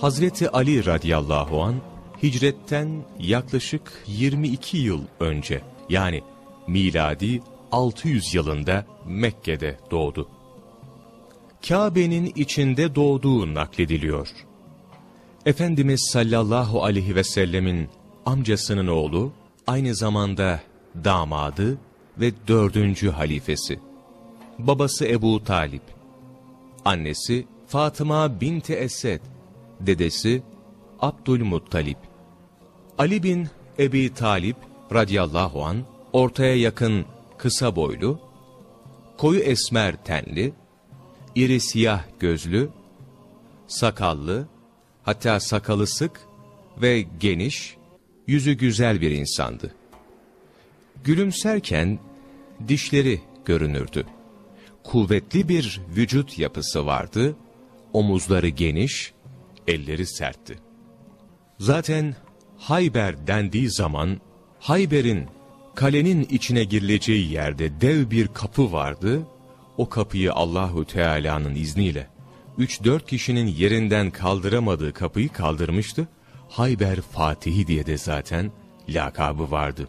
Hazreti Ali radıyallahu an hicretten yaklaşık 22 yıl önce yani miladi 600 yılında Mekke'de doğdu. Kabe'nin içinde doğduğu naklediliyor. Efendimiz sallallahu aleyhi ve sellemin amcasının oğlu, aynı zamanda damadı ve dördüncü halifesi. Babası Ebu Talip, annesi Fatıma binti Esed, dedesi Abdülmuttalip. Ali bin Ebi Talip radıyallahu an ortaya yakın kısa boylu, koyu esmer tenli, iri siyah gözlü, sakallı, hatta sakalı sık ve geniş, yüzü güzel bir insandı. Gülümserken dişleri görünürdü. Kuvvetli bir vücut yapısı vardı, omuzları geniş, elleri sertti. Zaten Hayber dendiği zaman, Hayber'in kalenin içine girileceği yerde dev bir kapı vardı, o kapıyı Allahu Teala'nın izniyle 3-4 kişinin yerinden kaldıramadığı kapıyı kaldırmıştı. Hayber Fatihi diye de zaten lakabı vardı.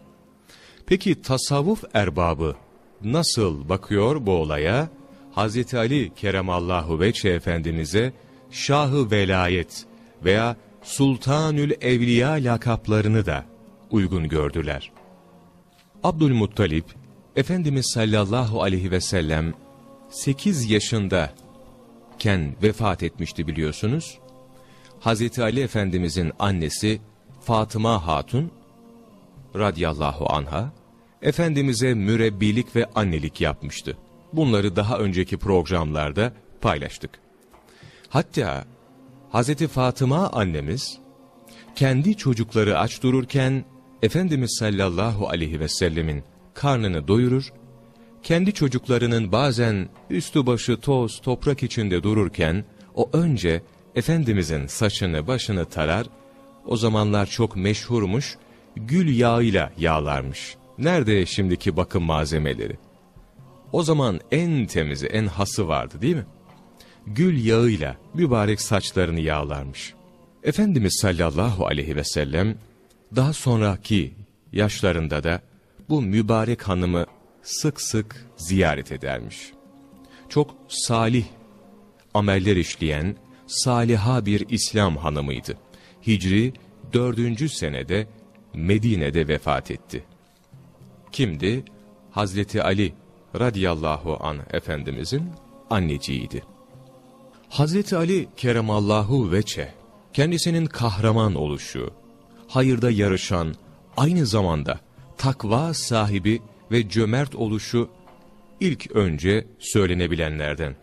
Peki tasavvuf erbabı nasıl bakıyor bu olaya? Hz. Ali Keremallahu Veçhe Efendimiz'e Şahı Velayet veya Sultanül Evliya lakaplarını da uygun gördüler. Abdülmuttalip, Efendimiz sallallahu aleyhi ve sellem 8 yaşındayken vefat etmişti biliyorsunuz. Hazreti Ali Efendimizin annesi Fatıma Hatun radıyallahu anha Efendimiz'e mürebbilik ve annelik yapmıştı. Bunları daha önceki programlarda paylaştık. Hatta Hazreti Fatıma annemiz kendi çocukları aç dururken Efendimiz sallallahu aleyhi ve sellemin karnını doyurur, kendi çocuklarının bazen üstü başı toz, toprak içinde dururken, o önce Efendimizin saçını başını tarar, o zamanlar çok meşhurmuş, gül yağıyla yağlarmış. Nerede şimdiki bakım malzemeleri? O zaman en temizi, en hası vardı değil mi? Gül yağıyla mübarek saçlarını yağlarmış. Efendimiz sallallahu aleyhi ve sellem daha sonraki yaşlarında da bu mübarek hanımı sık sık ziyaret edermiş. Çok salih ameller işleyen saliha bir İslam hanımıydı. Hicri 4. senede Medine'de vefat etti. Kimdi? Hazreti Ali radıyallahu an Efendimizin anneciğiydi. Hazreti Ali keremallahu veçe kendisinin kahraman oluşu, hayırda yarışan, aynı zamanda takva sahibi ve cömert oluşu ilk önce söylenebilenlerden.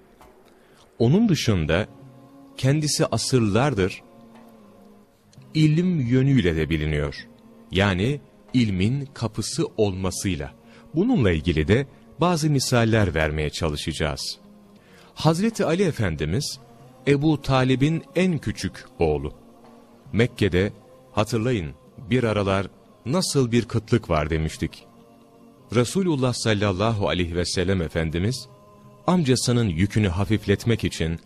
Onun dışında kendisi asırlardır ilim yönüyle de biliniyor. Yani ilmin kapısı olmasıyla. Bununla ilgili de bazı misaller vermeye çalışacağız. Hazreti Ali Efendimiz Ebu Talib'in en küçük oğlu. Mekke'de hatırlayın bir aralar nasıl bir kıtlık var demiştik. Resulullah sallallahu aleyhi ve sellem Efendimiz amcasının yükünü hafifletmek için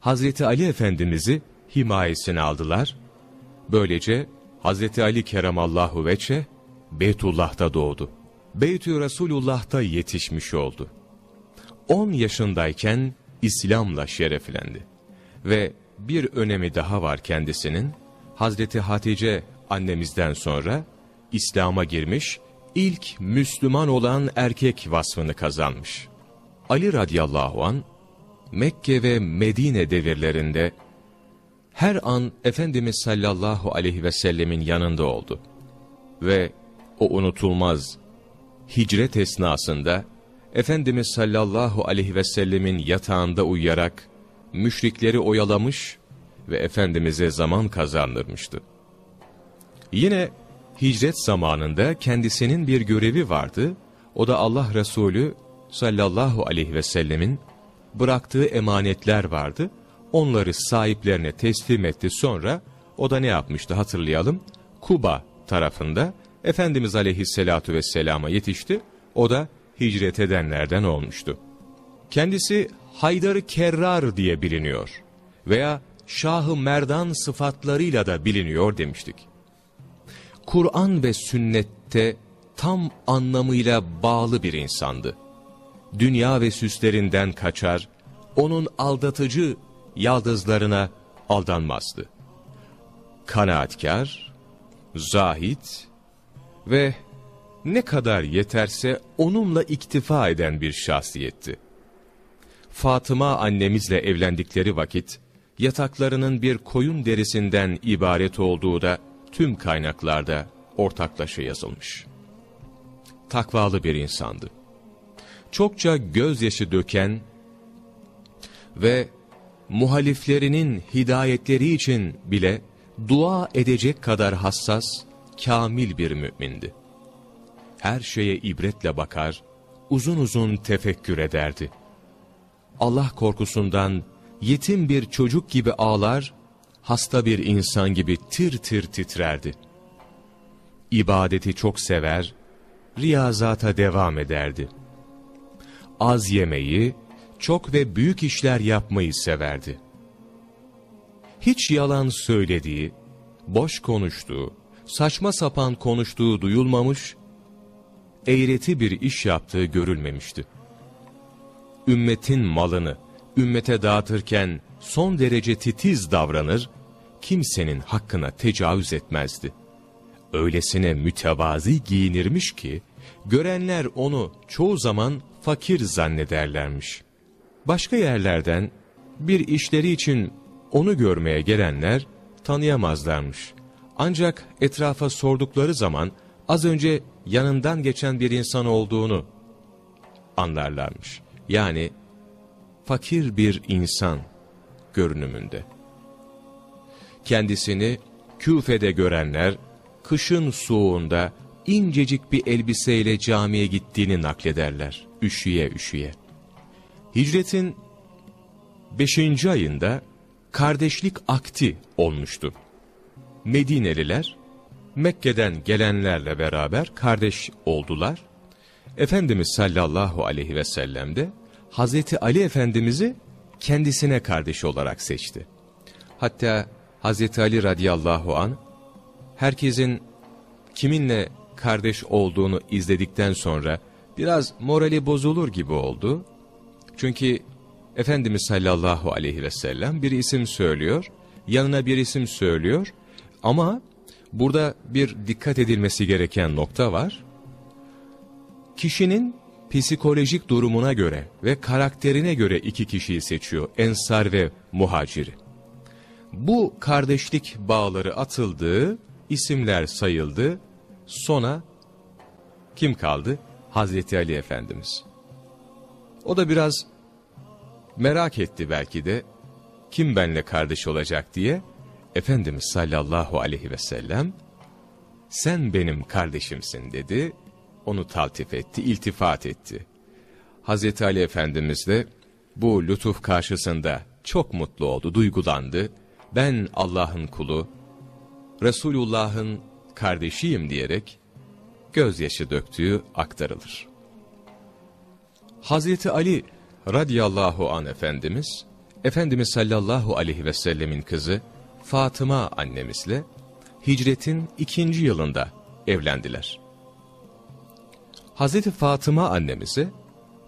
Hazreti Ali Efendimiz'i himayesine aldılar. Böylece Hazreti Ali keremallahu veçe Beytullah'ta doğdu. Beytü Resulullah'ta yetişmiş oldu. 10 yaşındayken İslam'la şereflendi. Ve bir önemi daha var kendisinin. Hazreti Hatice annemizden sonra İslam'a girmiş, ilk Müslüman olan erkek vasfını kazanmış. Ali radıyallahu an Mekke ve Medine devirlerinde her an Efendimiz sallallahu aleyhi ve sellemin yanında oldu. Ve o unutulmaz hicret esnasında Efendimiz sallallahu aleyhi ve sellemin yatağında uyuyarak müşrikleri oyalamış ve Efendimiz'e zaman kazandırmıştı. Yine hicret zamanında kendisinin bir görevi vardı. O da Allah Resulü sallallahu aleyhi ve sellemin bıraktığı emanetler vardı. Onları sahiplerine teslim etti sonra o da ne yapmıştı hatırlayalım. Kuba tarafında Efendimiz aleyhissalatu vesselama yetişti. O da hicret edenlerden olmuştu. Kendisi Haydar-ı Kerrar diye biliniyor veya Şahı Merdan sıfatlarıyla da biliniyor demiştik. Kur'an ve sünnette tam anlamıyla bağlı bir insandı. Dünya ve süslerinden kaçar, onun aldatıcı yaldızlarına aldanmazdı. Kanaatkar, zahit ve ne kadar yeterse onunla iktifa eden bir şahsiyetti. Fatıma annemizle evlendikleri vakit, yataklarının bir koyun derisinden ibaret olduğu da tüm kaynaklarda ortaklaşa yazılmış. Takvalı bir insandı. Çokça gözyaşı döken ve muhaliflerinin hidayetleri için bile dua edecek kadar hassas, kamil bir mümindi. Her şeye ibretle bakar, uzun uzun tefekkür ederdi. Allah korkusundan yetim bir çocuk gibi ağlar, hasta bir insan gibi tir tir titrerdi. İbadeti çok sever, riyazata devam ederdi. Az yemeyi, çok ve büyük işler yapmayı severdi. Hiç yalan söylediği, boş konuştuğu, saçma sapan konuştuğu duyulmamış, eğreti bir iş yaptığı görülmemişti. Ümmetin malını, ümmete dağıtırken son derece titiz davranır, kimsenin hakkına tecavüz etmezdi. Öylesine mütevazi giyinirmiş ki, görenler onu çoğu zaman fakir zannederlermiş. Başka yerlerden bir işleri için onu görmeye gelenler tanıyamazlarmış. Ancak etrafa sordukları zaman az önce yanından geçen bir insan olduğunu anlarlarmış. Yani fakir bir insan görünümünde. Kendisini Küfe'de görenler, kışın soğuğunda incecik bir elbiseyle camiye gittiğini naklederler, üşüye üşüye. Hicretin 5. ayında kardeşlik akti olmuştu. Medineliler, Mekke'den gelenlerle beraber kardeş oldular. Efendimiz sallallahu aleyhi ve sellem de Hazreti Ali Efendimiz'i kendisine kardeş olarak seçti. Hatta Hazreti Ali radıyallahu an herkesin kiminle kardeş olduğunu izledikten sonra biraz morali bozulur gibi oldu. Çünkü Efendimiz sallallahu aleyhi ve sellem bir isim söylüyor, yanına bir isim söylüyor ama burada bir dikkat edilmesi gereken nokta var. Kişinin psikolojik durumuna göre ve karakterine göre iki kişiyi seçiyor. Ensar ve muhaciri. Bu kardeşlik bağları atıldı, isimler sayıldı. Sona kim kaldı? Hazreti Ali Efendimiz. O da biraz merak etti belki de kim benle kardeş olacak diye. Efendimiz sallallahu aleyhi ve sellem sen benim kardeşimsin dedi onu taltif etti, iltifat etti. Hazreti Ali Efendimiz de bu lütuf karşısında çok mutlu oldu, duygulandı. Ben Allah'ın kulu, Resulullah'ın kardeşiyim diyerek gözyaşı döktüğü aktarılır. Hazreti Ali radıyallahu an Efendimiz, Efendimiz sallallahu aleyhi ve sellemin kızı Fatıma annemizle hicretin ikinci yılında evlendiler. Hazreti Fatıma annemizi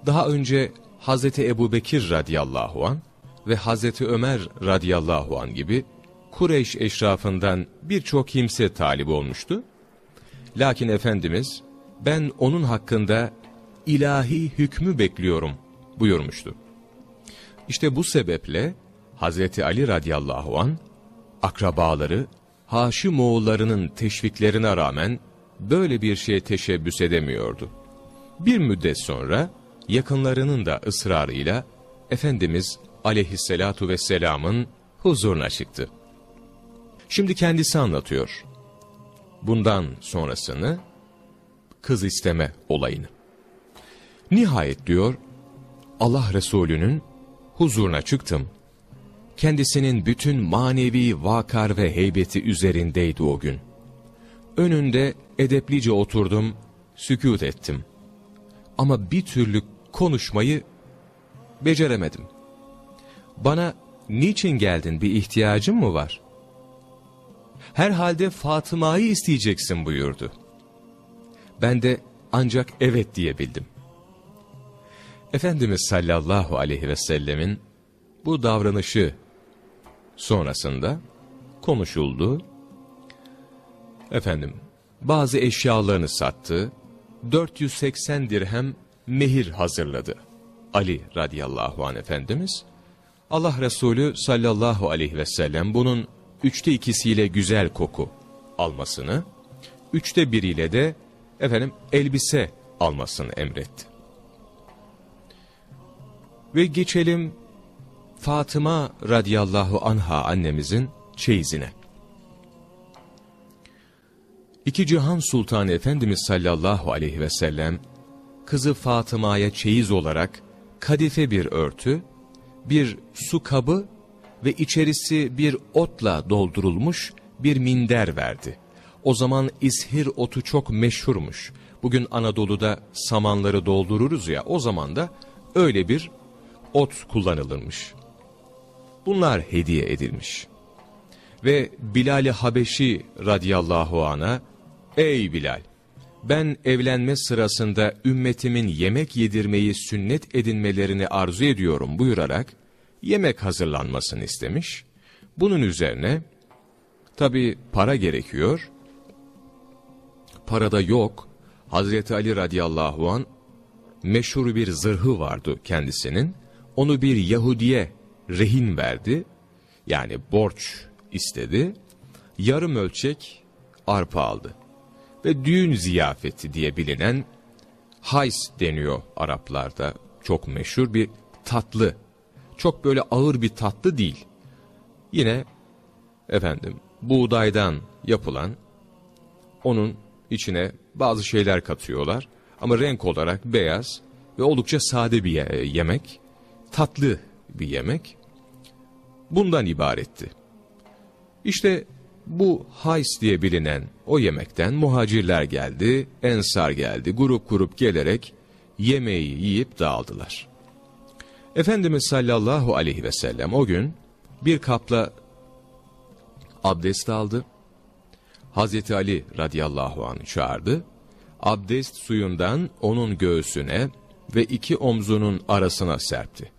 daha önce Hazreti Ebu Bekir radıyallahu an ve Hazreti Ömer radıyallahu an gibi Kureyş eşrafından birçok kimse talip olmuştu. Lakin Efendimiz ben onun hakkında ilahi hükmü bekliyorum buyurmuştu. İşte bu sebeple Hazreti Ali radıyallahu an akrabaları Haşimoğullarının teşviklerine rağmen böyle bir şeye teşebbüs edemiyordu. Bir müddet sonra yakınlarının da ısrarıyla Efendimiz aleyhissalatu vesselamın huzuruna çıktı. Şimdi kendisi anlatıyor. Bundan sonrasını kız isteme olayını. Nihayet diyor Allah Resulü'nün huzuruna çıktım. Kendisinin bütün manevi vakar ve heybeti üzerindeydi o gün. Önünde edeplice oturdum, sükut ettim. Ama bir türlü konuşmayı beceremedim. Bana niçin geldin bir ihtiyacın mı var? Herhalde Fatıma'yı isteyeceksin buyurdu. Ben de ancak evet diyebildim. Efendimiz sallallahu aleyhi ve sellemin bu davranışı sonrasında konuşuldu. Efendim bazı eşyalarını sattı. 480 dirhem mehir hazırladı. Ali radıyallahu anh Efendimiz. Allah Resulü sallallahu aleyhi ve sellem bunun üçte ikisiyle güzel koku almasını, üçte biriyle de efendim elbise almasını emretti. Ve geçelim Fatıma radıyallahu anha annemizin çeyizine. İki Cihan Sultanı Efendimiz sallallahu aleyhi ve sellem, kızı Fatıma'ya çeyiz olarak kadife bir örtü, bir su kabı ve içerisi bir otla doldurulmuş bir minder verdi. O zaman ishir otu çok meşhurmuş. Bugün Anadolu'da samanları doldururuz ya, o zaman da öyle bir ot kullanılırmış. Bunlar hediye edilmiş. Ve Bilal-i Habeşi radiyallahu ana Ey Bilal! Ben evlenme sırasında ümmetimin yemek yedirmeyi sünnet edinmelerini arzu ediyorum buyurarak yemek hazırlanmasını istemiş. Bunun üzerine tabi para gerekiyor. Parada yok. Hazreti Ali radıyallahu an meşhur bir zırhı vardı kendisinin. Onu bir Yahudiye rehin verdi. Yani borç istedi. Yarım ölçek arpa aldı ve düğün ziyafeti diye bilinen hays deniyor Araplarda. Çok meşhur bir tatlı. Çok böyle ağır bir tatlı değil. Yine efendim buğdaydan yapılan onun içine bazı şeyler katıyorlar. Ama renk olarak beyaz ve oldukça sade bir yemek. Tatlı bir yemek. Bundan ibaretti. İşte bu hays diye bilinen o yemekten muhacirler geldi, ensar geldi, grup grup gelerek yemeği yiyip dağıldılar. Efendimiz sallallahu aleyhi ve sellem o gün bir kapla abdest aldı. Hazreti Ali radıyallahu anh çağırdı. Abdest suyundan onun göğsüne ve iki omzunun arasına serpti.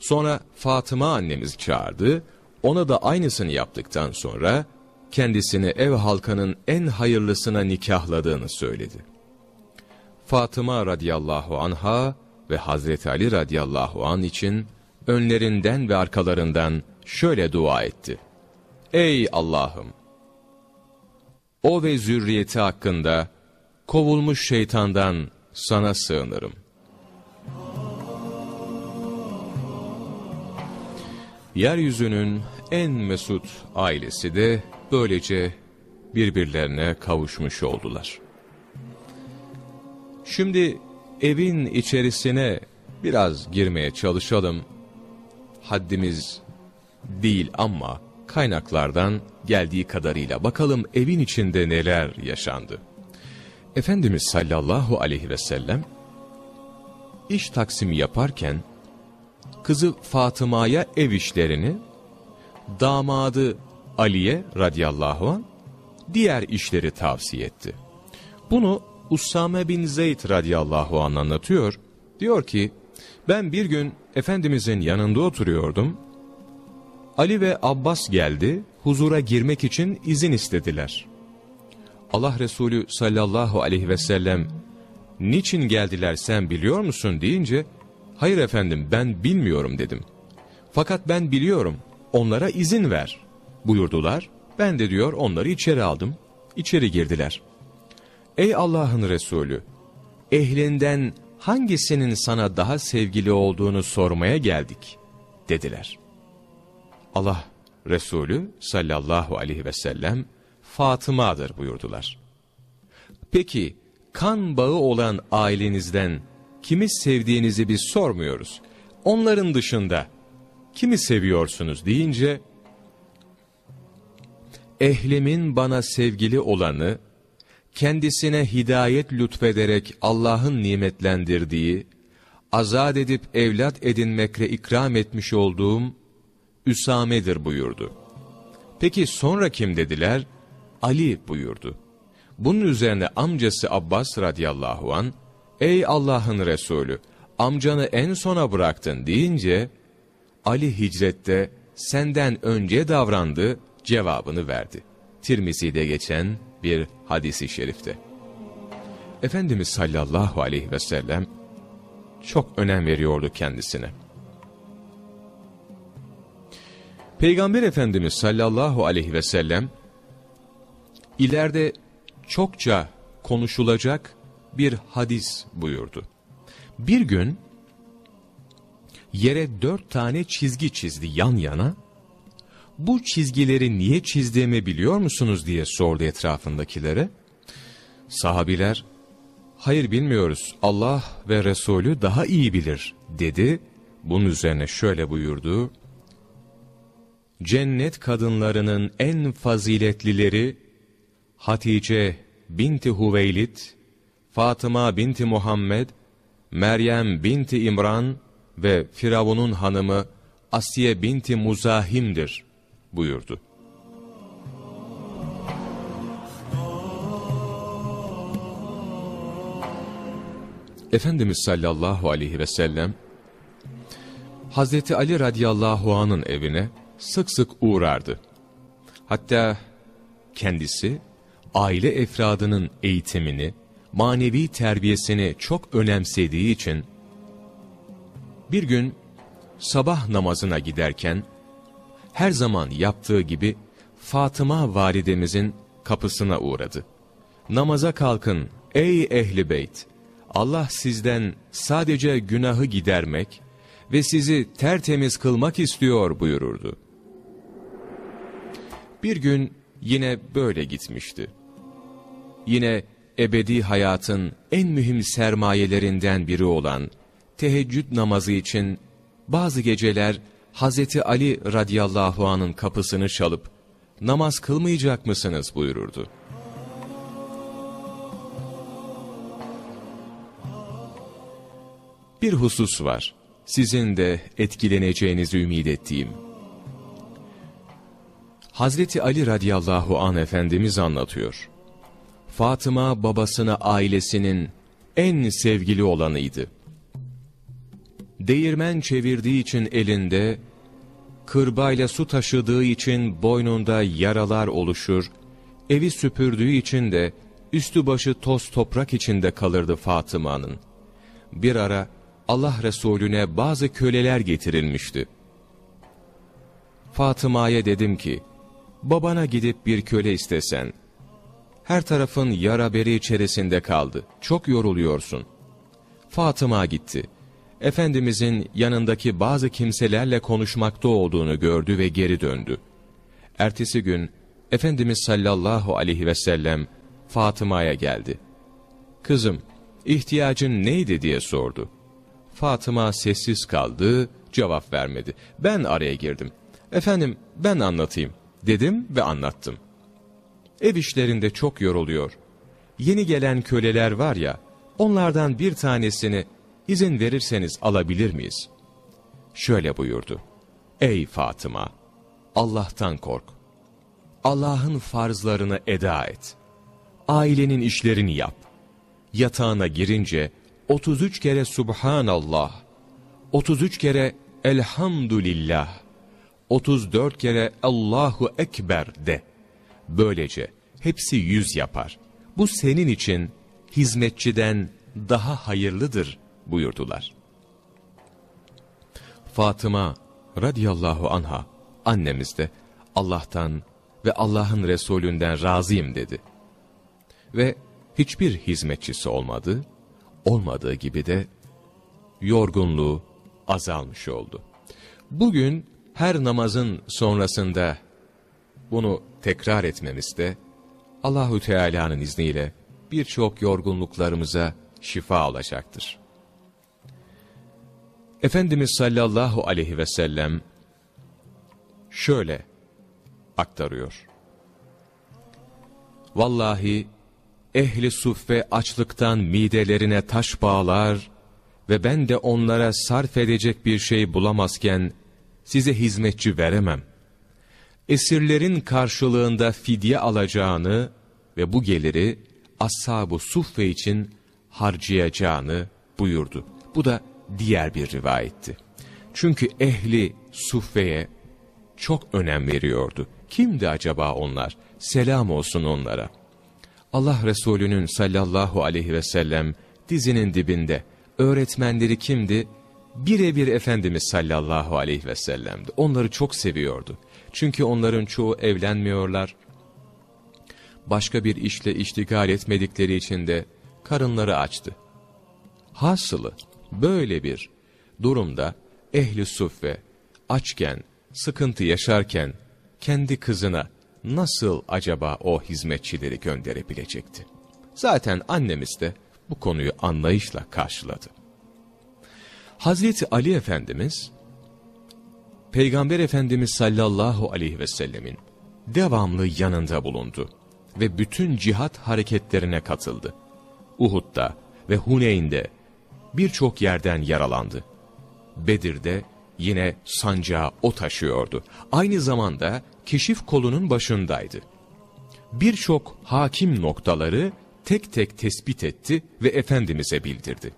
Sonra Fatıma annemiz çağırdı. Ona da aynısını yaptıktan sonra kendisini ev halkanın en hayırlısına nikahladığını söyledi. Fatıma radıyallahu anha ve Hazreti Ali radıyallahu an için önlerinden ve arkalarından şöyle dua etti. Ey Allah'ım! O ve zürriyeti hakkında kovulmuş şeytandan sana sığınırım. Yeryüzünün en mesut ailesi de böylece birbirlerine kavuşmuş oldular. Şimdi evin içerisine biraz girmeye çalışalım. Haddimiz değil ama kaynaklardan geldiği kadarıyla bakalım evin içinde neler yaşandı. Efendimiz sallallahu aleyhi ve sellem iş taksimi yaparken kızı Fatıma'ya ev işlerini, damadı Ali'ye radıyallahu an diğer işleri tavsiye etti. Bunu Usame bin Zeyd radıyallahu an anlatıyor. Diyor ki ben bir gün Efendimizin yanında oturuyordum. Ali ve Abbas geldi huzura girmek için izin istediler. Allah Resulü sallallahu aleyhi ve sellem niçin geldiler sen biliyor musun deyince hayır efendim ben bilmiyorum dedim. Fakat ben biliyorum onlara izin ver buyurdular. Ben de diyor onları içeri aldım. İçeri girdiler. Ey Allah'ın Resulü! Ehlinden hangisinin sana daha sevgili olduğunu sormaya geldik dediler. Allah Resulü sallallahu aleyhi ve sellem Fatıma'dır buyurdular. Peki kan bağı olan ailenizden kimi sevdiğinizi biz sormuyoruz. Onların dışında kimi seviyorsunuz deyince ehlimin bana sevgili olanı, kendisine hidayet lütfederek Allah'ın nimetlendirdiği, azat edip evlat edinmekle ikram etmiş olduğum Üsame'dir buyurdu. Peki sonra kim dediler? Ali buyurdu. Bunun üzerine amcası Abbas radıyallahu an, ''Ey Allah'ın Resulü, amcanı en sona bıraktın.'' deyince, Ali hicrette senden önce davrandı cevabını verdi. Tirmizi'de geçen bir hadisi şerifte. Efendimiz sallallahu aleyhi ve sellem çok önem veriyordu kendisine. Peygamber Efendimiz sallallahu aleyhi ve sellem ileride çokça konuşulacak bir hadis buyurdu. Bir gün yere dört tane çizgi çizdi yan yana. Bu çizgileri niye çizdiğimi biliyor musunuz diye sordu etrafındakilere. Sahabiler, hayır bilmiyoruz Allah ve Resulü daha iyi bilir dedi. Bunun üzerine şöyle buyurdu. Cennet kadınlarının en faziletlileri Hatice binti Huveylid, Fatıma binti Muhammed, Meryem binti İmran ve Firavun'un hanımı Asiye binti Muzahim'dir buyurdu. Efendimiz sallallahu aleyhi ve sellem Hazreti Ali radıyallahu anın evine sık sık uğrardı. Hatta kendisi aile efradının eğitimini, manevi terbiyesini çok önemsediği için bir gün sabah namazına giderken her zaman yaptığı gibi Fatıma validemizin kapısına uğradı. Namaza kalkın ey ehli beyt! Allah sizden sadece günahı gidermek ve sizi tertemiz kılmak istiyor buyururdu. Bir gün yine böyle gitmişti. Yine ebedi hayatın en mühim sermayelerinden biri olan teheccüd namazı için bazı geceler Hazreti Ali radıyallahu anın kapısını çalıp namaz kılmayacak mısınız buyururdu. Bir husus var. Sizin de etkileneceğinizi ümit ettiğim. Hazreti Ali radıyallahu an Efendimiz anlatıyor. Fatıma babasına ailesinin en sevgili olanıydı. Değirmen çevirdiği için elinde, kırbayla su taşıdığı için boynunda yaralar oluşur, evi süpürdüğü için de üstü başı toz toprak içinde kalırdı Fatıma'nın. Bir ara Allah Resulüne bazı köleler getirilmişti. Fatıma'ya dedim ki, babana gidip bir köle istesen, her tarafın yara beri içerisinde kaldı, çok yoruluyorsun. Fatıma gitti. Efendimizin yanındaki bazı kimselerle konuşmakta olduğunu gördü ve geri döndü. Ertesi gün Efendimiz sallallahu aleyhi ve sellem Fatıma'ya geldi. Kızım, ihtiyacın neydi diye sordu. Fatıma sessiz kaldı, cevap vermedi. Ben araya girdim. Efendim ben anlatayım dedim ve anlattım. Ev işlerinde çok yoruluyor. Yeni gelen köleler var ya, onlardan bir tanesini izin verirseniz alabilir miyiz? Şöyle buyurdu. Ey Fatıma! Allah'tan kork. Allah'ın farzlarını eda et. Ailenin işlerini yap. Yatağına girince 33 kere Subhanallah, 33 kere Elhamdülillah, 34 kere Allahu Ekber de. Böylece hepsi yüz yapar. Bu senin için hizmetçiden daha hayırlıdır buyurdular. Fatıma radıyallahu anha annemiz de Allah'tan ve Allah'ın Resulünden razıyım dedi. Ve hiçbir hizmetçisi olmadı, olmadığı gibi de yorgunluğu azalmış oldu. Bugün her namazın sonrasında bunu tekrar etmemizde Allahü Teala'nın izniyle birçok yorgunluklarımıza şifa olacaktır. Efendimiz sallallahu aleyhi ve sellem şöyle aktarıyor. Vallahi ehli suffe açlıktan midelerine taş bağlar ve ben de onlara sarf edecek bir şey bulamazken size hizmetçi veremem. Esirlerin karşılığında fidye alacağını ve bu geliri Ashab-ı Suffe için harcayacağını buyurdu. Bu da diğer bir rivayetti. Çünkü ehli Suffe'ye çok önem veriyordu. Kimdi acaba onlar? Selam olsun onlara. Allah Resulü'nün sallallahu aleyhi ve sellem dizinin dibinde öğretmenleri kimdi? Birebir Efendimiz sallallahu aleyhi ve sellem'di. Onları çok seviyordu. Çünkü onların çoğu evlenmiyorlar. Başka bir işle iştigal etmedikleri için de karınları açtı. Hasılı böyle bir durumda ehli suffe açken, sıkıntı yaşarken kendi kızına nasıl acaba o hizmetçileri gönderebilecekti? Zaten annemiz de bu konuyu anlayışla karşıladı. Hazreti Ali Efendimiz, Peygamber Efendimiz sallallahu aleyhi ve sellemin devamlı yanında bulundu ve bütün cihat hareketlerine katıldı. Uhud'da ve Huneyn'de birçok yerden yaralandı. Bedir'de yine sancağı o taşıyordu. Aynı zamanda keşif kolunun başındaydı. Birçok hakim noktaları tek tek tespit etti ve Efendimiz'e bildirdi.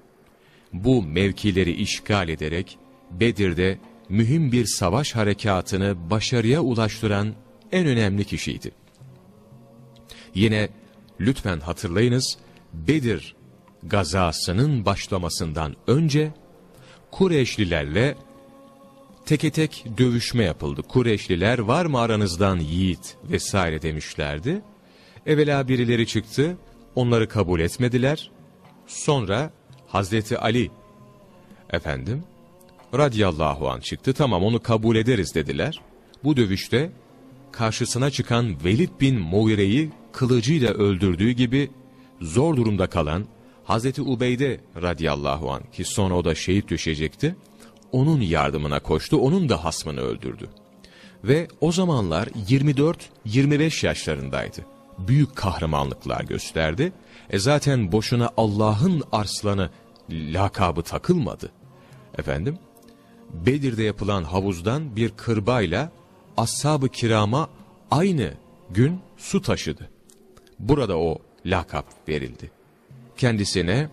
Bu mevkileri işgal ederek Bedir'de mühim bir savaş harekatını başarıya ulaştıran en önemli kişiydi. Yine lütfen hatırlayınız Bedir gazasının başlamasından önce Kureyşlilerle teke tek dövüşme yapıldı. Kureyşliler var mı aranızdan yiğit vesaire demişlerdi. Evvela birileri çıktı, onları kabul etmediler. Sonra Hazreti Ali efendim radiyallahu an çıktı. Tamam onu kabul ederiz dediler. Bu dövüşte karşısına çıkan Velid bin Muire'yi kılıcıyla öldürdüğü gibi zor durumda kalan Hazreti Ubeyde radiyallahu an ki sonra o da şehit düşecekti. Onun yardımına koştu, onun da hasmını öldürdü. Ve o zamanlar 24-25 yaşlarındaydı. Büyük kahramanlıklar gösterdi. E zaten boşuna Allah'ın arslanı lakabı takılmadı. Efendim, Bedir'de yapılan havuzdan bir kırbayla ashab-ı kirama aynı gün su taşıdı. Burada o lakap verildi. Kendisine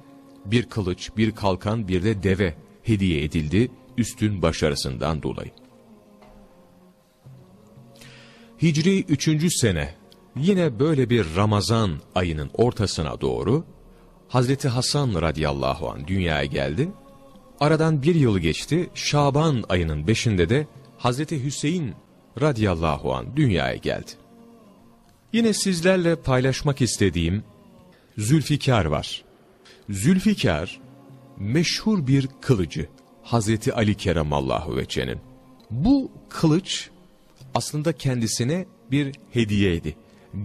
bir kılıç, bir kalkan, bir de deve hediye edildi üstün başarısından dolayı. Hicri 3. sene yine böyle bir Ramazan ayının ortasına doğru Hazreti Hasan radıyallahu an dünyaya geldi. Aradan bir yıl geçti. Şaban ayının beşinde de Hazreti Hüseyin radıyallahu an dünyaya geldi. Yine sizlerle paylaşmak istediğim Zülfikar var. Zülfikar meşhur bir kılıcı. Hazreti Ali Keremallahu Veçe'nin. Bu kılıç aslında kendisine bir hediyeydi.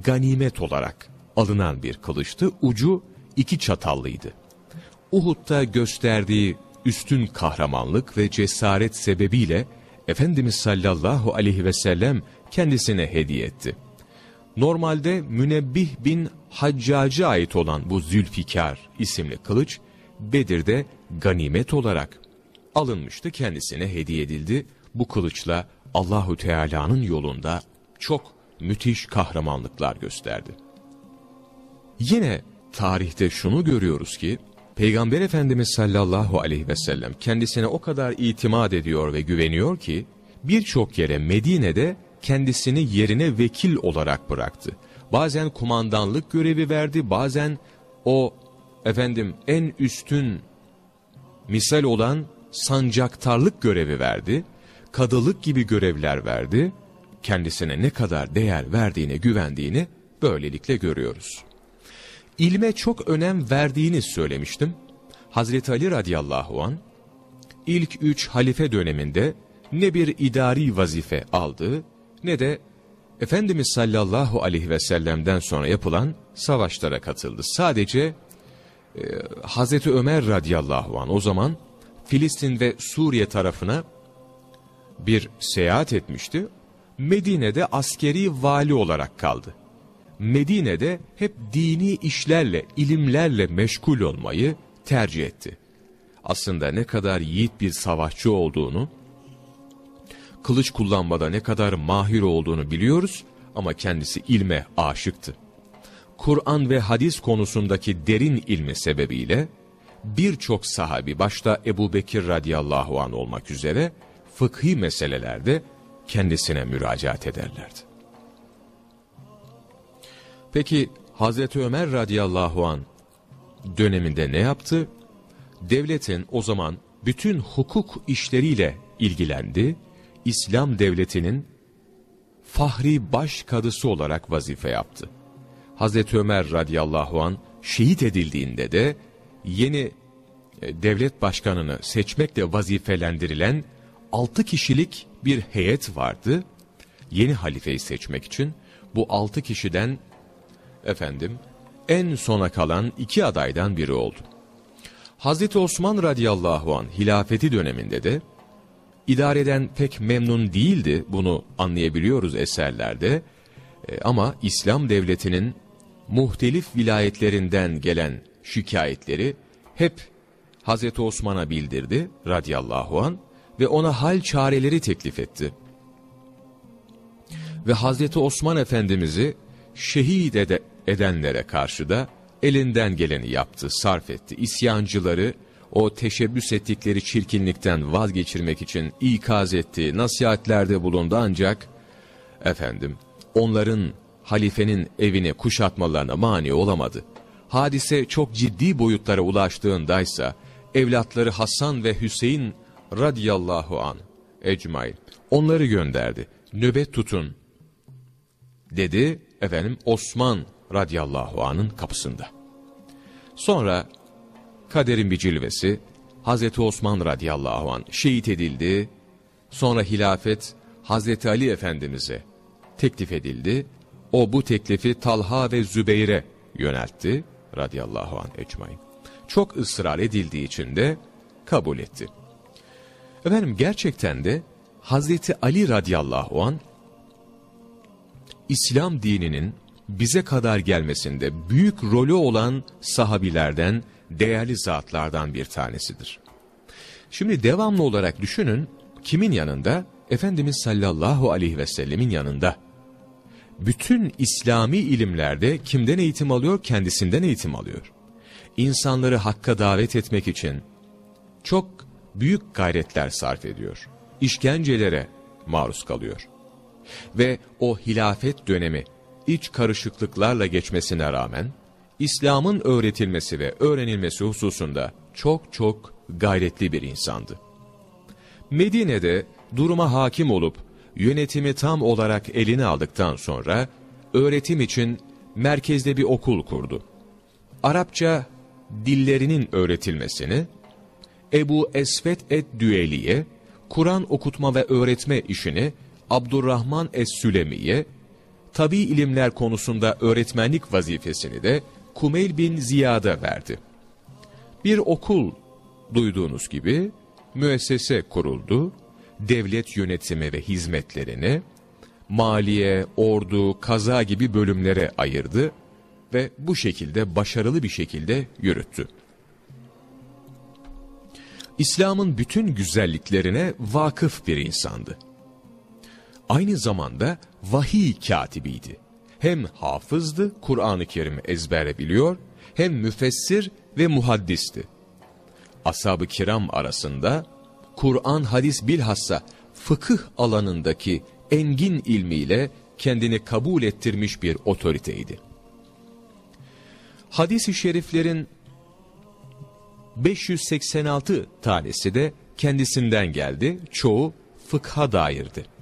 Ganimet olarak alınan bir kılıçtı. Ucu iki çatallıydı. Uhud'da gösterdiği üstün kahramanlık ve cesaret sebebiyle Efendimiz sallallahu aleyhi ve sellem kendisine hediye etti. Normalde Münebbih bin Haccac'a ait olan bu Zülfikar isimli kılıç, Bedir'de ganimet olarak alınmıştı, kendisine hediye edildi. Bu kılıçla Allahu Teala'nın yolunda çok müthiş kahramanlıklar gösterdi. Yine tarihte şunu görüyoruz ki, Peygamber Efendimiz sallallahu aleyhi ve sellem kendisine o kadar itimat ediyor ve güveniyor ki, birçok yere Medine'de kendisini yerine vekil olarak bıraktı. Bazen kumandanlık görevi verdi, bazen o efendim en üstün misal olan sancaktarlık görevi verdi, kadılık gibi görevler verdi, kendisine ne kadar değer verdiğine güvendiğini böylelikle görüyoruz. İlme çok önem verdiğini söylemiştim. Hazreti Ali radıyallahu an ilk üç halife döneminde ne bir idari vazife aldı ne de Efendimiz sallallahu aleyhi ve sellem'den sonra yapılan savaşlara katıldı. Sadece e, Hazreti Ömer radıyallahu an o zaman Filistin ve Suriye tarafına bir seyahat etmişti. Medine'de askeri vali olarak kaldı. Medine'de hep dini işlerle, ilimlerle meşgul olmayı tercih etti. Aslında ne kadar yiğit bir savaşçı olduğunu, kılıç kullanmada ne kadar mahir olduğunu biliyoruz ama kendisi ilme aşıktı. Kur'an ve hadis konusundaki derin ilmi sebebiyle birçok sahabi başta Ebu Bekir radıyallahu an olmak üzere fıkhi meselelerde kendisine müracaat ederlerdi. Peki Hazreti Ömer radıyallahu an döneminde ne yaptı? Devletin o zaman bütün hukuk işleriyle ilgilendi. İslam devletinin fahri baş kadısı olarak vazife yaptı. Hazreti Ömer radıyallahu an şehit edildiğinde de yeni e, devlet başkanını seçmekle vazifelendirilen 6 kişilik bir heyet vardı. Yeni halifeyi seçmek için bu 6 kişiden efendim en sona kalan iki adaydan biri oldu. Hazreti Osman radıyallahu an hilafeti döneminde de idareden pek memnun değildi bunu anlayabiliyoruz eserlerde e, ama İslam devletinin muhtelif vilayetlerinden gelen şikayetleri hep Hazreti Osman'a bildirdi radıyallahu an ve ona hal çareleri teklif etti. Ve Hazreti Osman Efendimiz'i şehit ede edenlere karşı da elinden geleni yaptı, sarf etti. İsyancıları o teşebbüs ettikleri çirkinlikten vazgeçirmek için ikaz etti, nasihatlerde bulundu ancak efendim onların halifenin evini kuşatmalarına mani olamadı. Hadise çok ciddi boyutlara ulaştığındaysa evlatları Hasan ve Hüseyin radiyallahu an ecmain onları gönderdi. Nöbet tutun dedi efendim Osman radiyallahu anın kapısında. Sonra kaderin bir cilvesi Hazreti Osman radiyallahu an şehit edildi. Sonra hilafet Hazreti Ali Efendimiz'e teklif edildi. O bu teklifi Talha ve Zübeyir'e yöneltti radıyallahu an ecmain. Çok ısrar edildiği için de kabul etti. Efendim gerçekten de Hazreti Ali radıyallahu an İslam dininin bize kadar gelmesinde büyük rolü olan sahabilerden, değerli zatlardan bir tanesidir. Şimdi devamlı olarak düşünün, kimin yanında? Efendimiz sallallahu aleyhi ve sellemin yanında. Bütün İslami ilimlerde kimden eğitim alıyor? Kendisinden eğitim alıyor. İnsanları hakka davet etmek için çok büyük gayretler sarf ediyor. İşkencelere maruz kalıyor. Ve o hilafet dönemi iç karışıklıklarla geçmesine rağmen, İslam'ın öğretilmesi ve öğrenilmesi hususunda çok çok gayretli bir insandı. Medine'de duruma hakim olup yönetimi tam olarak eline aldıktan sonra öğretim için merkezde bir okul kurdu. Arapça dillerinin öğretilmesini Ebu Esvet et-Düeliye, Kur'an okutma ve öğretme işini Abdurrahman es-Sülemiye, tabi ilimler konusunda öğretmenlik vazifesini de Kumeyl bin Ziyad'a verdi. Bir okul duyduğunuz gibi müessese kuruldu, devlet yönetimi ve hizmetlerini maliye, ordu, kaza gibi bölümlere ayırdı ve bu şekilde başarılı bir şekilde yürüttü. İslam'ın bütün güzelliklerine vakıf bir insandı aynı zamanda vahiy katibiydi. Hem hafızdı, Kur'an-ı Kerim'i ezbere biliyor, hem müfessir ve muhaddisti. Ashab-ı kiram arasında Kur'an, hadis bilhassa fıkıh alanındaki engin ilmiyle kendini kabul ettirmiş bir otoriteydi. Hadis-i şeriflerin 586 tanesi de kendisinden geldi, çoğu fıkha dairdi.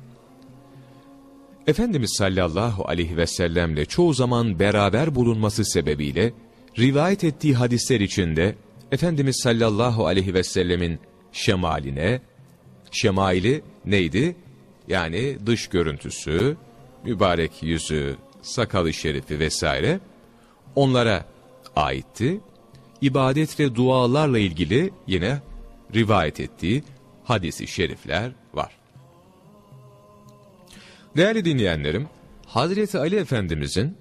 Efendimiz sallallahu aleyhi ve sellemle çoğu zaman beraber bulunması sebebiyle rivayet ettiği hadisler içinde Efendimiz sallallahu aleyhi ve sellemin şemaline, şemaili neydi? Yani dış görüntüsü, mübarek yüzü, sakalı şerifi vesaire onlara aitti. İbadet ve dualarla ilgili yine rivayet ettiği hadisi şerifler. Değerli dinleyenlerim, Hazreti Ali Efendimizin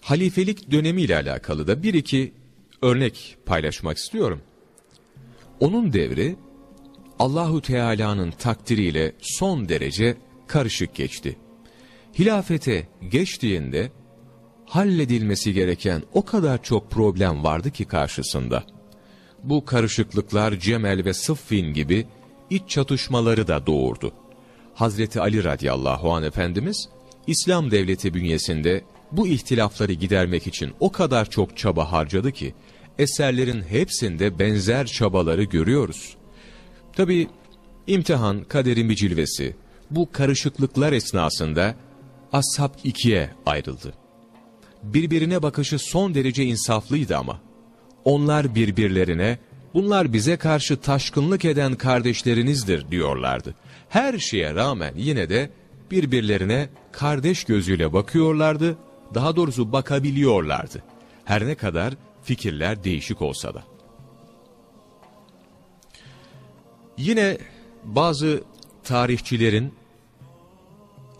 halifelik dönemiyle alakalı da bir iki örnek paylaşmak istiyorum. Onun devri Allahu Teala'nın takdiriyle son derece karışık geçti. Hilafete geçtiğinde halledilmesi gereken o kadar çok problem vardı ki karşısında. Bu karışıklıklar Cemel ve Sıffin gibi iç çatışmaları da doğurdu. Hazreti Ali radıyallahu anh Efendimiz, İslam devleti bünyesinde bu ihtilafları gidermek için o kadar çok çaba harcadı ki, eserlerin hepsinde benzer çabaları görüyoruz. Tabi imtihan, kaderin bir cilvesi, bu karışıklıklar esnasında ashab ikiye ayrıldı. Birbirine bakışı son derece insaflıydı ama. Onlar birbirlerine, bunlar bize karşı taşkınlık eden kardeşlerinizdir diyorlardı. Her şeye rağmen yine de birbirlerine kardeş gözüyle bakıyorlardı, daha doğrusu bakabiliyorlardı. Her ne kadar fikirler değişik olsa da. Yine bazı tarihçilerin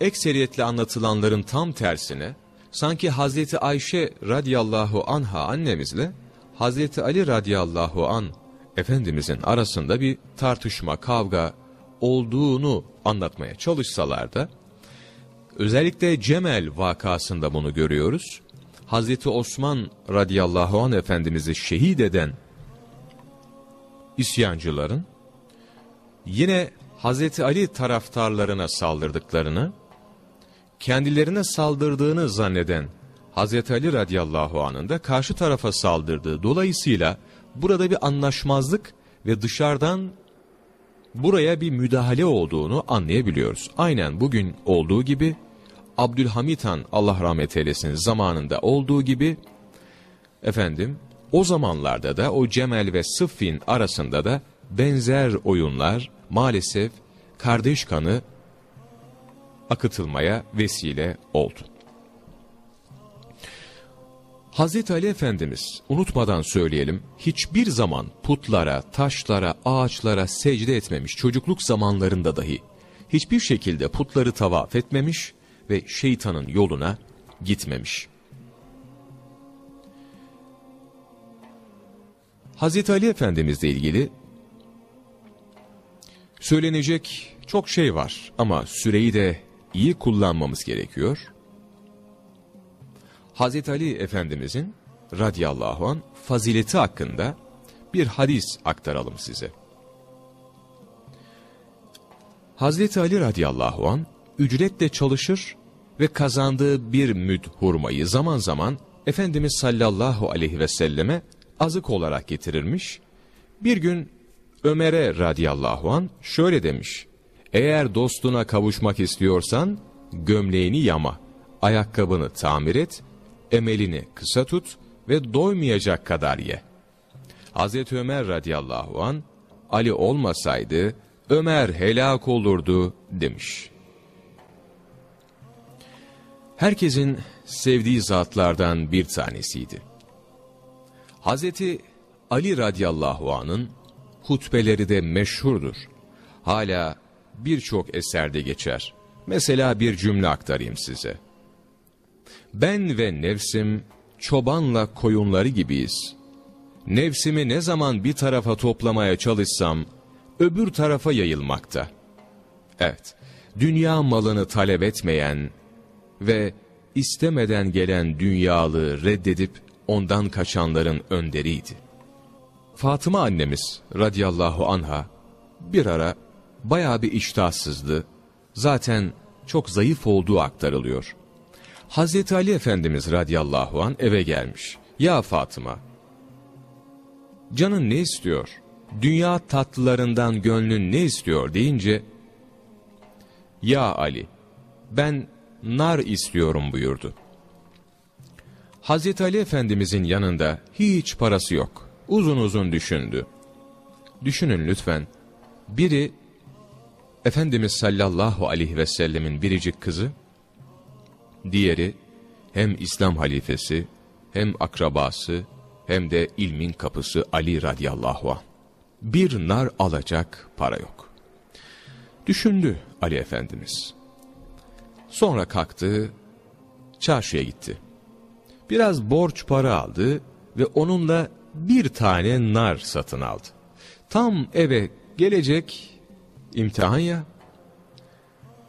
ekseriyetle anlatılanların tam tersine sanki Hazreti Ayşe radıyallahu anha annemizle Hazreti Ali radıyallahu an Efendimizin arasında bir tartışma, kavga olduğunu anlatmaya çalışsalar da özellikle Cemel vakasında bunu görüyoruz. Hazreti Osman radıyallahu an Efendimiz'i şehit eden isyancıların yine Hazreti Ali taraftarlarına saldırdıklarını, kendilerine saldırdığını zanneden Hazreti Ali radıyallahu anh'ın da karşı tarafa saldırdığı dolayısıyla burada bir anlaşmazlık ve dışarıdan buraya bir müdahale olduğunu anlayabiliyoruz. Aynen bugün olduğu gibi Abdülhamit Han Allah rahmet eylesin zamanında olduğu gibi efendim o zamanlarda da o Cemel ve Sıffin arasında da benzer oyunlar maalesef kardeş kanı akıtılmaya vesile oldu. Hazreti Ali Efendimiz unutmadan söyleyelim hiçbir zaman putlara, taşlara, ağaçlara secde etmemiş çocukluk zamanlarında dahi hiçbir şekilde putları tavaf etmemiş ve şeytanın yoluna gitmemiş. Hazreti Ali Efendimizle ilgili söylenecek çok şey var ama süreyi de iyi kullanmamız gerekiyor. Hazreti Ali Efendimizin radıyallahu an fazileti hakkında bir hadis aktaralım size. Hazreti Ali radıyallahu an ücretle çalışır ve kazandığı bir müd hurmayı zaman zaman Efendimiz sallallahu aleyhi ve selleme azık olarak getirirmiş. Bir gün Ömer'e radıyallahu an şöyle demiş. Eğer dostuna kavuşmak istiyorsan gömleğini yama, ayakkabını tamir et, emelini kısa tut ve doymayacak kadar ye. Hazreti Ömer radıyallahu an Ali olmasaydı Ömer helak olurdu demiş. Herkesin sevdiği zatlardan bir tanesiydi. Hazreti Ali radıyallahu anın hutbeleri de meşhurdur. Hala birçok eserde geçer. Mesela bir cümle aktarayım size. Ben ve nefsim çobanla koyunları gibiyiz. Nefsimi ne zaman bir tarafa toplamaya çalışsam, öbür tarafa yayılmakta. Evet, dünya malını talep etmeyen ve istemeden gelen dünyalığı reddedip ondan kaçanların önderiydi. Fatıma annemiz radıyallahu anha bir ara baya bir iştahsızdı. Zaten çok zayıf olduğu aktarılıyor. Hazreti Ali Efendimiz radıyallahu an eve gelmiş. Ya Fatıma, canın ne istiyor? Dünya tatlılarından gönlün ne istiyor deyince, Ya Ali, ben nar istiyorum buyurdu. Hazreti Ali Efendimizin yanında hiç parası yok. Uzun uzun düşündü. Düşünün lütfen. Biri Efendimiz sallallahu aleyhi ve sellemin biricik kızı, diğeri hem İslam halifesi, hem akrabası, hem de ilmin kapısı Ali radıyallahu anh. Bir nar alacak para yok. Düşündü Ali Efendimiz. Sonra kalktı, çarşıya gitti. Biraz borç para aldı ve onunla bir tane nar satın aldı. Tam eve gelecek İmtihan ya.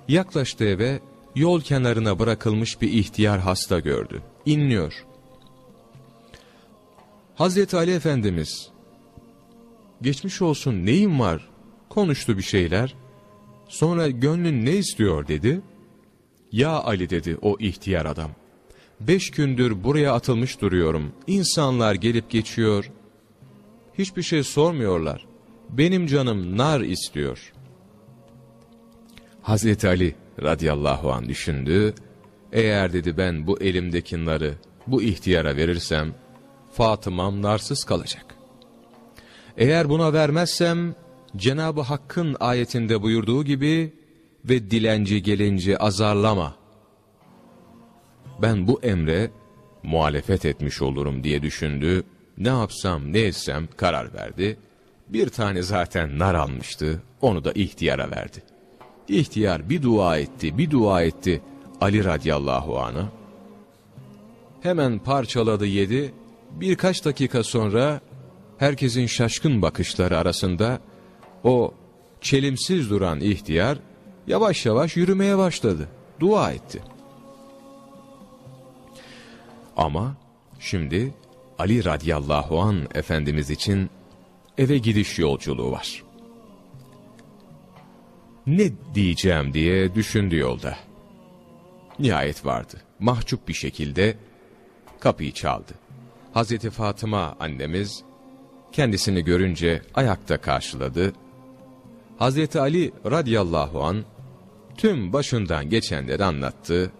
Yaklaştı eve, yol kenarına bırakılmış bir ihtiyar hasta gördü. İnliyor. Hazreti Ali Efendimiz, geçmiş olsun neyin var? Konuştu bir şeyler. Sonra gönlün ne istiyor dedi. Ya Ali dedi o ihtiyar adam. Beş gündür buraya atılmış duruyorum. İnsanlar gelip geçiyor. Hiçbir şey sormuyorlar. Benim canım nar istiyor. Hazreti Ali radıyallahu an düşündü. Eğer dedi ben bu elimdeki narı bu ihtiyara verirsem Fatıma'm narsız kalacak. Eğer buna vermezsem Cenab-ı Hakk'ın ayetinde buyurduğu gibi ve dilenci gelince azarlama. Ben bu emre muhalefet etmiş olurum diye düşündü. Ne yapsam ne etsem karar verdi. Bir tane zaten nar almıştı. Onu da ihtiyara verdi. İhtiyar bir dua etti, bir dua etti Ali radıyallahu anı. Hemen parçaladı yedi. Birkaç dakika sonra herkesin şaşkın bakışları arasında o çelimsiz duran ihtiyar yavaş yavaş yürümeye başladı. Dua etti. Ama şimdi Ali radıyallahu an Efendimiz için eve gidiş yolculuğu var. Ne diyeceğim diye düşündü yolda. Nihayet vardı. Mahcup bir şekilde kapıyı çaldı. Hazreti Fatıma annemiz kendisini görünce ayakta karşıladı. Hazreti Ali radıyallahu an tüm başından geçenleri anlattı.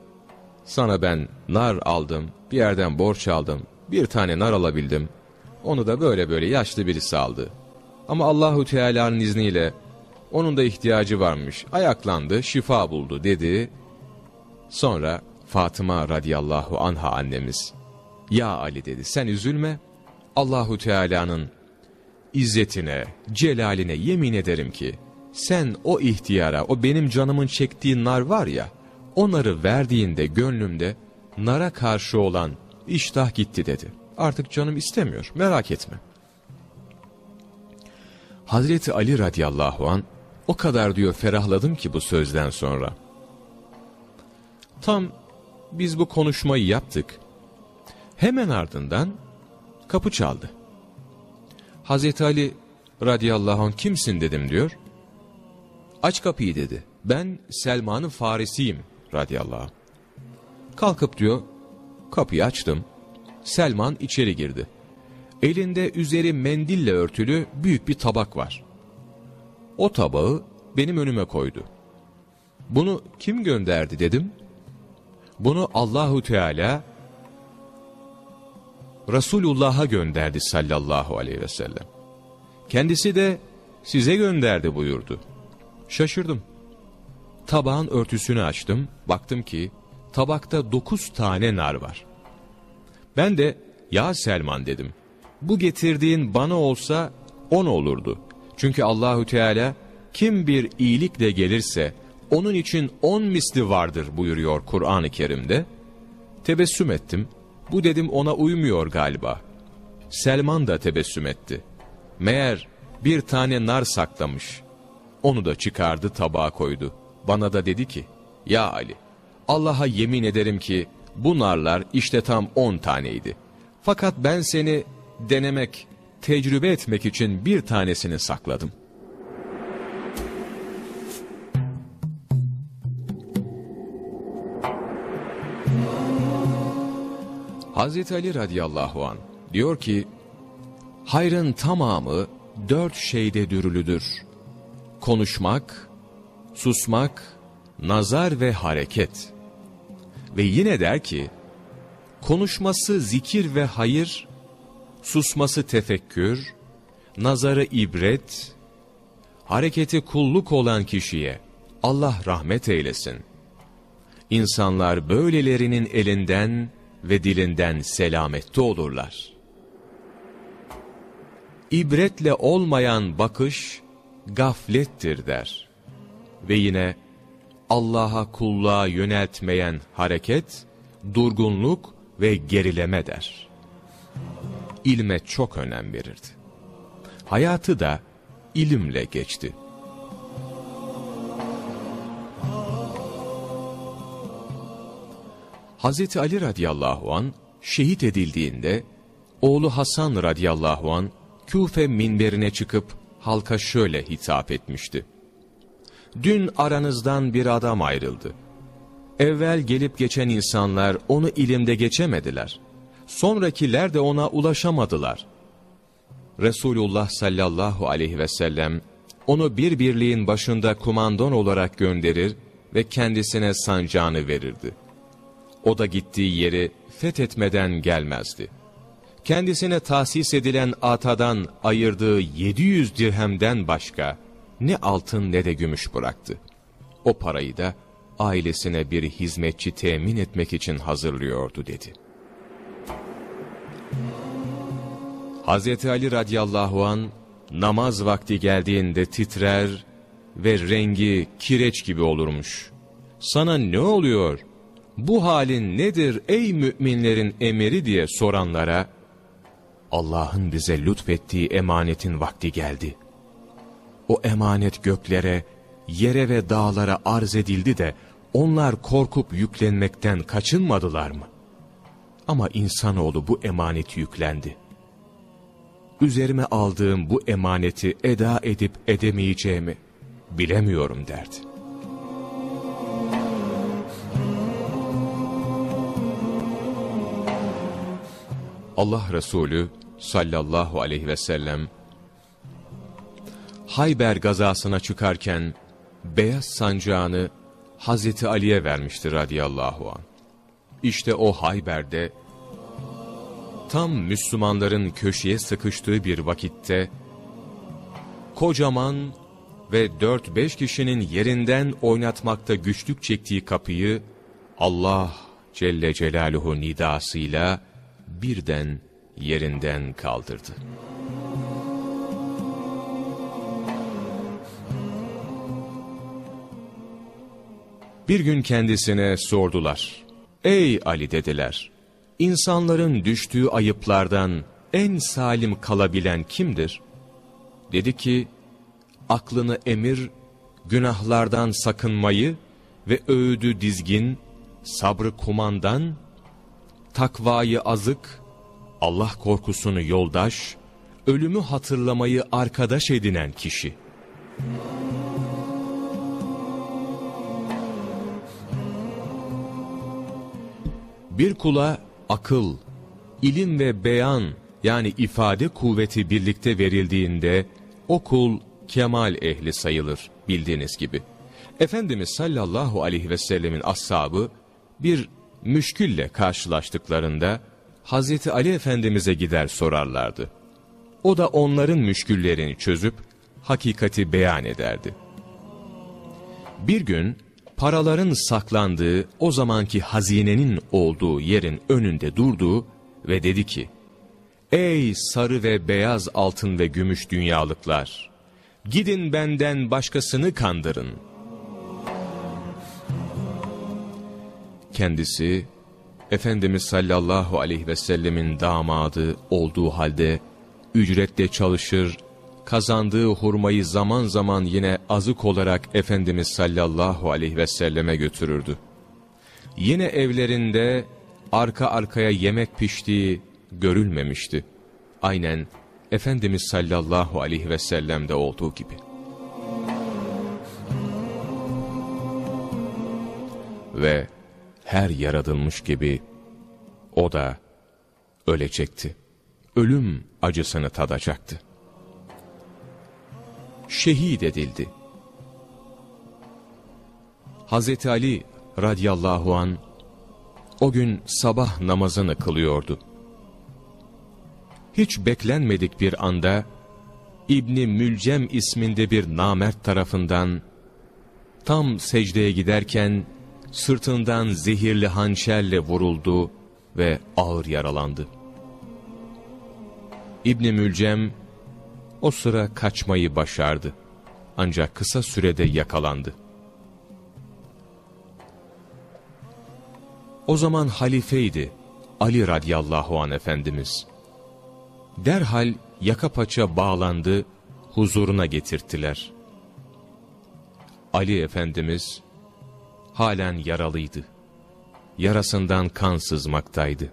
Sana ben nar aldım, bir yerden borç aldım, bir tane nar alabildim. Onu da böyle böyle yaşlı birisi aldı. Ama Allahu Teala'nın izniyle onun da ihtiyacı varmış. Ayaklandı, şifa buldu dedi. Sonra Fatıma radıyallahu anha annemiz, Ya Ali dedi sen üzülme. Allahu Teala'nın izzetine, celaline yemin ederim ki sen o ihtiyara, o benim canımın çektiği nar var ya, onları verdiğinde gönlümde nara karşı olan iştah gitti dedi. Artık canım istemiyor, merak etme. Hazreti Ali radıyallahu an o kadar diyor ferahladım ki bu sözden sonra. Tam biz bu konuşmayı yaptık. Hemen ardından kapı çaldı. Hazreti Ali radıyallahu anh kimsin dedim diyor. Aç kapıyı dedi. Ben Selman'ın faresiyim radıyallahu. Kalkıp diyor kapıyı açtım. Selman içeri girdi. Elinde üzeri mendille örtülü büyük bir tabak var. O tabağı benim önüme koydu. Bunu kim gönderdi dedim. Bunu Allahu Teala Resulullah'a gönderdi sallallahu aleyhi ve sellem. Kendisi de size gönderdi buyurdu. Şaşırdım. Tabağın örtüsünü açtım. Baktım ki tabakta dokuz tane nar var. Ben de ya Selman dedim. Bu getirdiğin bana olsa on olurdu. Çünkü Allahü Teala kim bir iyilikle gelirse onun için on misli vardır buyuruyor Kur'an-ı Kerim'de. Tebessüm ettim. Bu dedim ona uymuyor galiba. Selman da tebessüm etti. Meğer bir tane nar saklamış. Onu da çıkardı tabağa koydu. Bana da dedi ki, ya Ali, Allah'a yemin ederim ki bu narlar işte tam on taneydi. Fakat ben seni denemek, tecrübe etmek için bir tanesini sakladım. Hazreti Ali radıyallahu an diyor ki, hayrın tamamı dört şeyde dürülüdür. Konuşmak, susmak, nazar ve hareket. Ve yine der ki, konuşması zikir ve hayır, susması tefekkür, nazarı ibret, hareketi kulluk olan kişiye Allah rahmet eylesin. İnsanlar böylelerinin elinden ve dilinden selamette olurlar. İbretle olmayan bakış gaflettir der. Ve yine Allah'a kulluğa yöneltmeyen hareket, durgunluk ve gerileme der ilme çok önem verirdi. Hayatı da ilimle geçti. Hz. Ali radıyallahu an şehit edildiğinde oğlu Hasan radıyallahu an Küfe minberine çıkıp halka şöyle hitap etmişti. Dün aranızdan bir adam ayrıldı. Evvel gelip geçen insanlar onu ilimde geçemediler. Sonrakiler de ona ulaşamadılar. Resulullah sallallahu aleyhi ve sellem onu bir birliğin başında kumandan olarak gönderir ve kendisine sancağını verirdi. O da gittiği yeri fethetmeden gelmezdi. Kendisine tahsis edilen atadan ayırdığı 700 dirhemden başka ne altın ne de gümüş bıraktı. O parayı da ailesine bir hizmetçi temin etmek için hazırlıyordu dedi. Hz. Ali radıyallahu an namaz vakti geldiğinde titrer ve rengi kireç gibi olurmuş. Sana ne oluyor? Bu halin nedir ey müminlerin emiri diye soranlara, Allah'ın bize lütfettiği emanetin vakti geldi. O emanet göklere, yere ve dağlara arz edildi de, onlar korkup yüklenmekten kaçınmadılar mı? Ama insanoğlu bu emaneti yüklendi. Üzerime aldığım bu emaneti eda edip edemeyeceğimi bilemiyorum derdi. Allah Resulü sallallahu aleyhi ve sellem Hayber gazasına çıkarken beyaz sancağını Hazreti Ali'ye vermiştir radıyallahu an. İşte o Hayber'de tam Müslümanların köşeye sıkıştığı bir vakitte kocaman ve dört beş kişinin yerinden oynatmakta güçlük çektiği kapıyı Allah Celle Celaluhu nidasıyla birden yerinden kaldırdı. Bir gün kendisine sordular. Ey Ali dediler, insanların düştüğü ayıplardan en salim kalabilen kimdir? Dedi ki, aklını emir, günahlardan sakınmayı ve öğüdü dizgin, sabrı kumandan, takvayı azık, Allah korkusunu yoldaş, ölümü hatırlamayı arkadaş edinen kişi. Bir kula akıl, ilim ve beyan yani ifade kuvveti birlikte verildiğinde o kul kemal ehli sayılır bildiğiniz gibi. Efendimiz sallallahu aleyhi ve sellemin ashabı bir müşkülle karşılaştıklarında Hazreti Ali Efendimiz'e gider sorarlardı. O da onların müşküllerini çözüp hakikati beyan ederdi. Bir gün paraların saklandığı o zamanki hazinenin olduğu yerin önünde durdu ve dedi ki, Ey sarı ve beyaz altın ve gümüş dünyalıklar! Gidin benden başkasını kandırın. Kendisi, Efendimiz sallallahu aleyhi ve sellemin damadı olduğu halde, ücretle çalışır, kazandığı hurmayı zaman zaman yine azık olarak Efendimiz sallallahu aleyhi ve selleme götürürdü. Yine evlerinde arka arkaya yemek piştiği görülmemişti. Aynen Efendimiz sallallahu aleyhi ve sellemde olduğu gibi. Ve her yaratılmış gibi o da ölecekti. Ölüm acısını tadacaktı. Şehit edildi. Hazreti Ali radıyallahu an o gün sabah namazını kılıyordu. Hiç beklenmedik bir anda İbni Mülcem isminde bir namert tarafından tam secdeye giderken sırtından zehirli hançerle vuruldu ve ağır yaralandı. İbni Mülcem o sıra kaçmayı başardı. Ancak kısa sürede yakalandı. O zaman halifeydi Ali radıyallahu an Efendimiz. Derhal yaka paça bağlandı, huzuruna getirttiler. Ali Efendimiz halen yaralıydı. yarasından kan sızmaktaydı.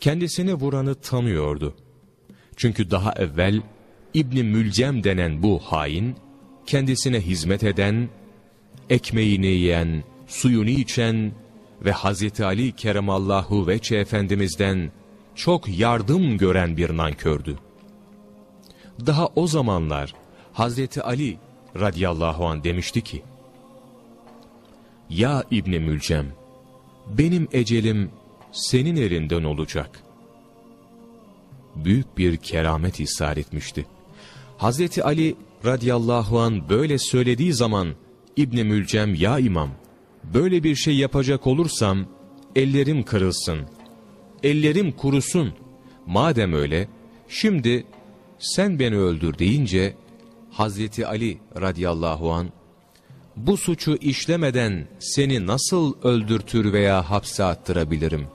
Kendisini vuranı tanıyordu. Çünkü daha evvel İbni Mülcem denen bu hain, kendisine hizmet eden, ekmeğini yiyen, suyunu içen ve Hazreti Ali Keremallahu Veçe Efendimiz'den çok yardım gören bir nankördü. Daha o zamanlar Hazreti Ali radıyallahu an demişti ki, Ya İbni Mülcem, benim ecelim senin elinden olacak. Büyük bir keramet ishar etmişti. Hazreti Ali radıyallahu an böyle söylediği zaman İbni Mülcem ya imam böyle bir şey yapacak olursam ellerim kırılsın, ellerim kurusun. Madem öyle şimdi sen beni öldür deyince Hazreti Ali radıyallahu an bu suçu işlemeden seni nasıl öldürtür veya hapse attırabilirim?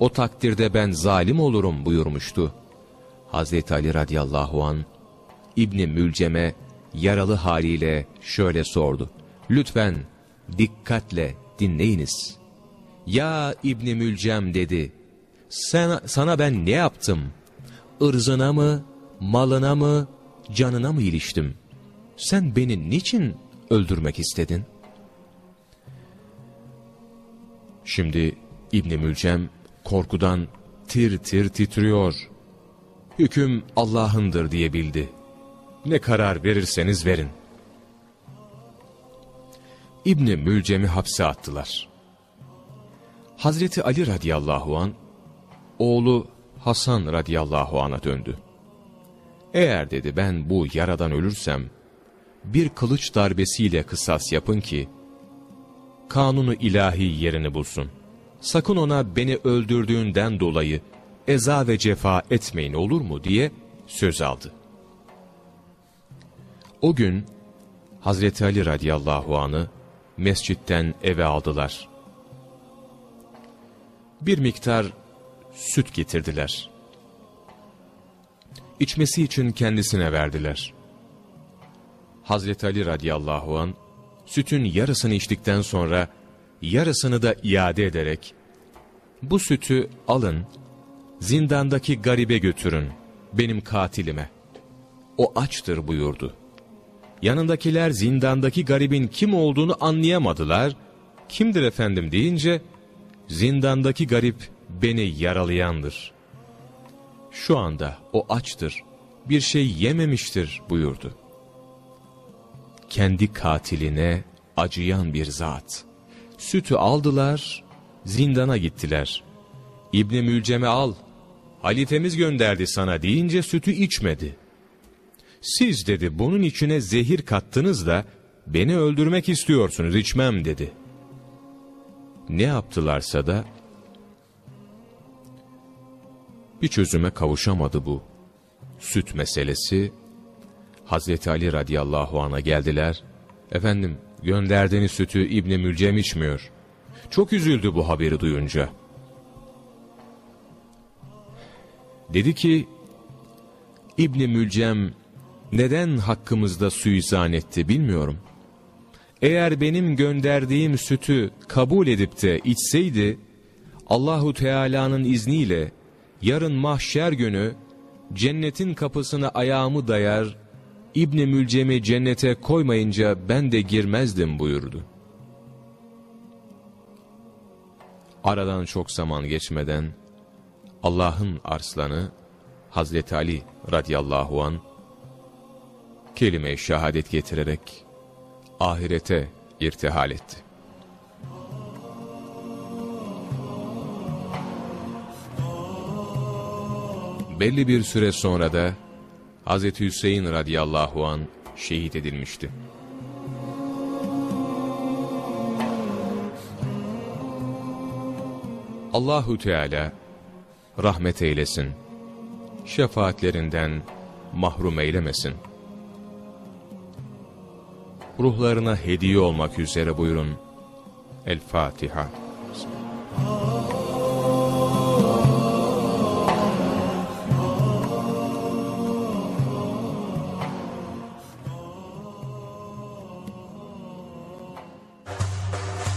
O takdirde ben zalim olurum buyurmuştu. Hazreti Ali radıyallahu an İbni Mülcem'e yaralı haliyle şöyle sordu. Lütfen dikkatle dinleyiniz. Ya İbni Mülcem dedi. Sen, sana ben ne yaptım? Irzına mı, malına mı, canına mı iliştim? Sen beni niçin öldürmek istedin? Şimdi İbni Mülcem korkudan tir tir titriyor. Hüküm Allah'ındır diye bildi. Ne karar verirseniz verin. İbni Mülcem'i hapse attılar. Hazreti Ali radıyallahu an oğlu Hasan radıyallahu an'a döndü. Eğer dedi ben bu yaradan ölürsem, bir kılıç darbesiyle kısas yapın ki, kanunu ilahi yerini bulsun. Sakın ona beni öldürdüğünden dolayı eza ve cefa etmeyin olur mu diye söz aldı. O gün Hazreti Ali radıyallahu anı mescitten eve aldılar. Bir miktar süt getirdiler. İçmesi için kendisine verdiler. Hazreti Ali radıyallahu an sütün yarısını içtikten sonra yarısını da iade ederek bu sütü alın zindandaki garibe götürün benim katilime. O açtır buyurdu. Yanındakiler zindandaki garibin kim olduğunu anlayamadılar. Kimdir efendim deyince zindandaki garip beni yaralayandır. Şu anda o açtır, bir şey yememiştir buyurdu. Kendi katiline acıyan bir zat. Sütü aldılar, zindana gittiler. İbni Mülcem'i al, halifemiz gönderdi sana deyince sütü içmedi. Siz dedi bunun içine zehir kattınız da beni öldürmek istiyorsunuz içmem dedi. Ne yaptılarsa da bir çözüme kavuşamadı bu. Süt meselesi Hazreti Ali radıyallahu an'a geldiler. Efendim gönderdiğiniz sütü İbni Mülcem içmiyor. Çok üzüldü bu haberi duyunca. Dedi ki İbni Mülcem neden hakkımızda suizan etti bilmiyorum. Eğer benim gönderdiğim sütü kabul edip de içseydi, Allahu Teala'nın izniyle yarın mahşer günü cennetin kapısına ayağımı dayar, İbni Mülcem'i cennete koymayınca ben de girmezdim buyurdu. Aradan çok zaman geçmeden Allah'ın arslanı Hazreti Ali radıyallahu an kelime-i şehadet getirerek ahirete irtihal etti. Belli bir süre sonra da Hz. Hüseyin radıyallahu an şehit edilmişti. Allahu Teala rahmet eylesin, şefaatlerinden mahrum eylemesin ruhlarına hediye olmak üzere buyurun. El Fatiha.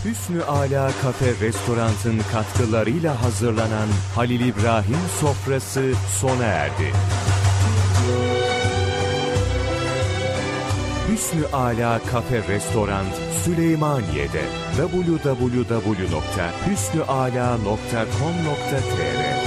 Hüsnü Ala Kafe Restorant'ın katkılarıyla hazırlanan Halil İbrahim sofrası sona erdi. Hüsnü Ala Kafe Restoran Süleymaniye'de www.hüsnüala.com.tr